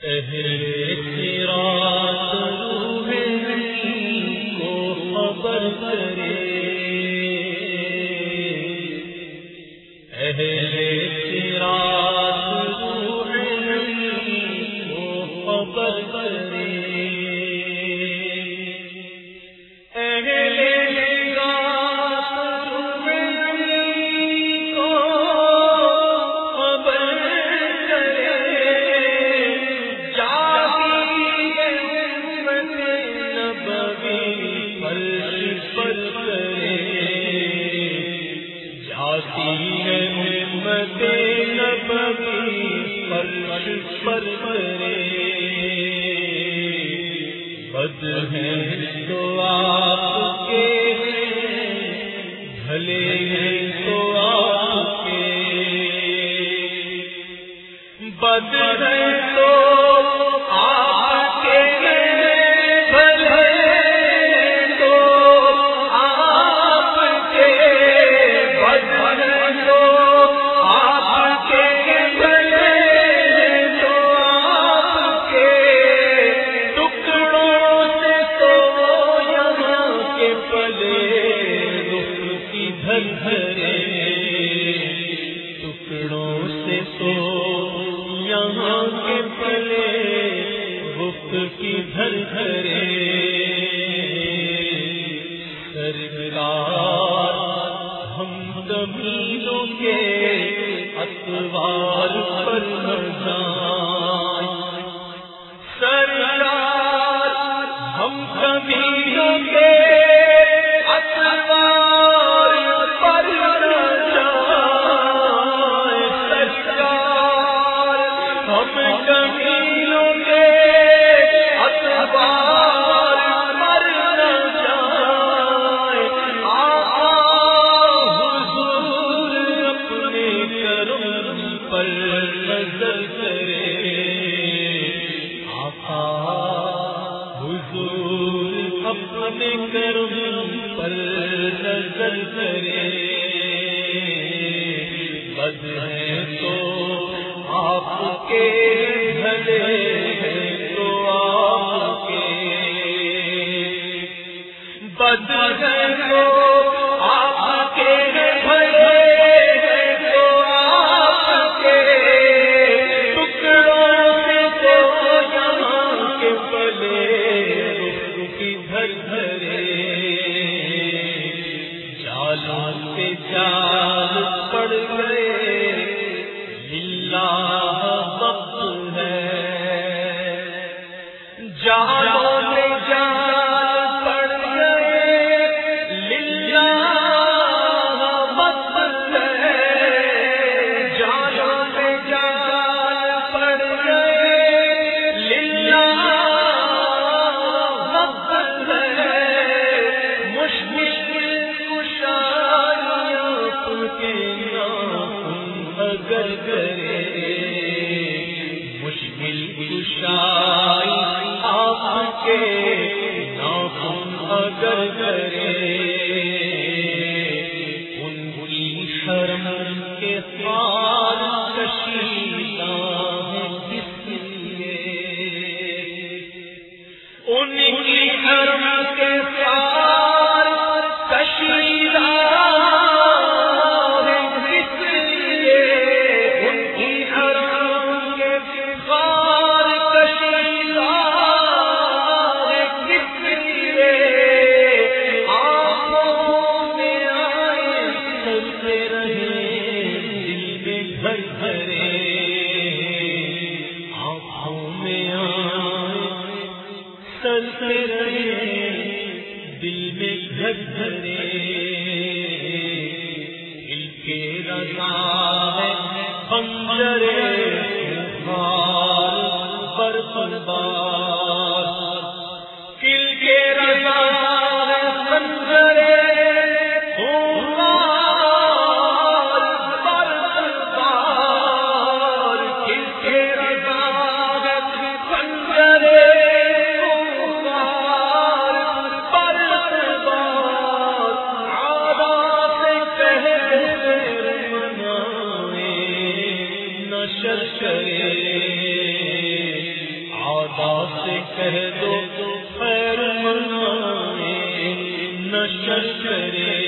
خبر کرے امت بد ہے تو آپ کے بھلے ہیں تو آپ کے۔ بد ہے تو تو یہاں کے پلے گفت کی دھر دھرے۔ سرکار ہم زمینوں کے اتوار پر جان کر کرے بد ہے تو آپ کے بھلے ہیں تو آپ کے۔ بد ہے تو مگر کرے مشکل کشائی آپ کے نام اگر کرے ان کی شرم کے ساتھ عباس کہہ دو خیر منائے نشر کرے۔